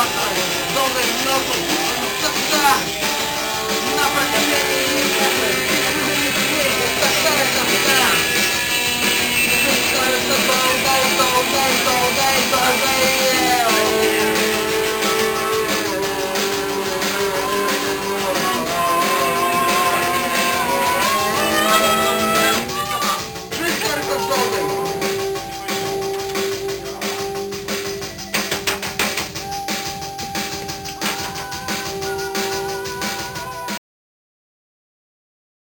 রাখতে হবে